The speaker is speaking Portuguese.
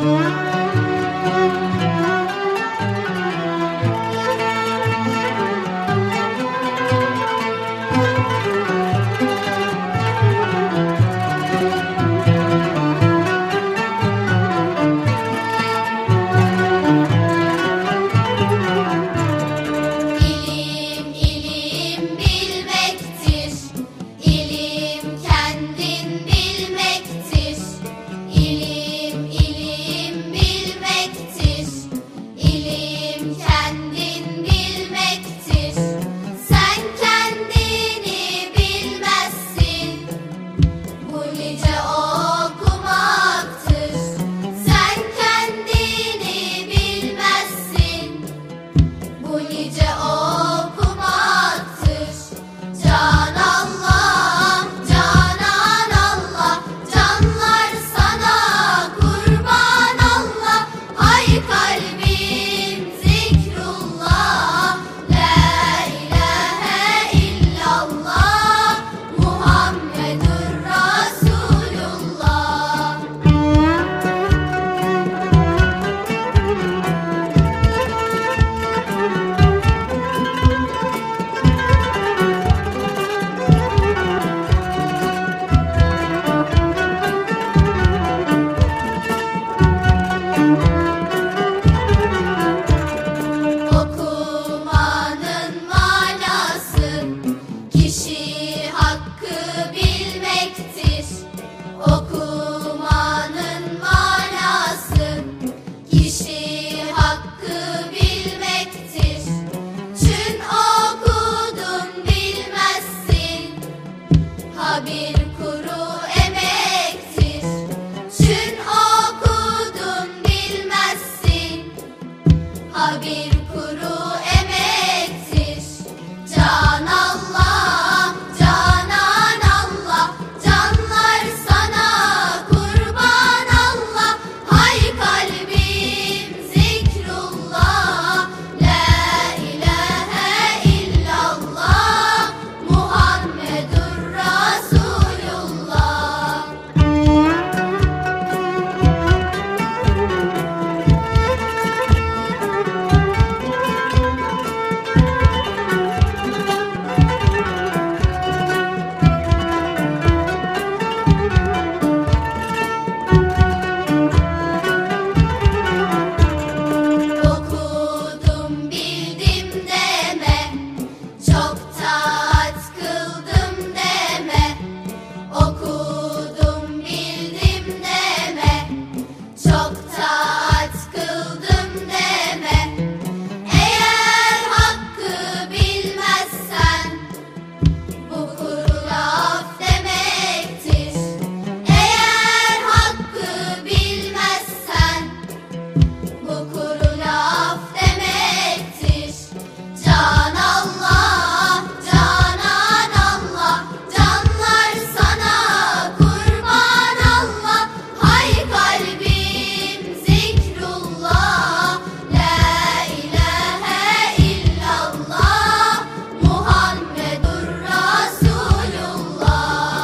İlim Talk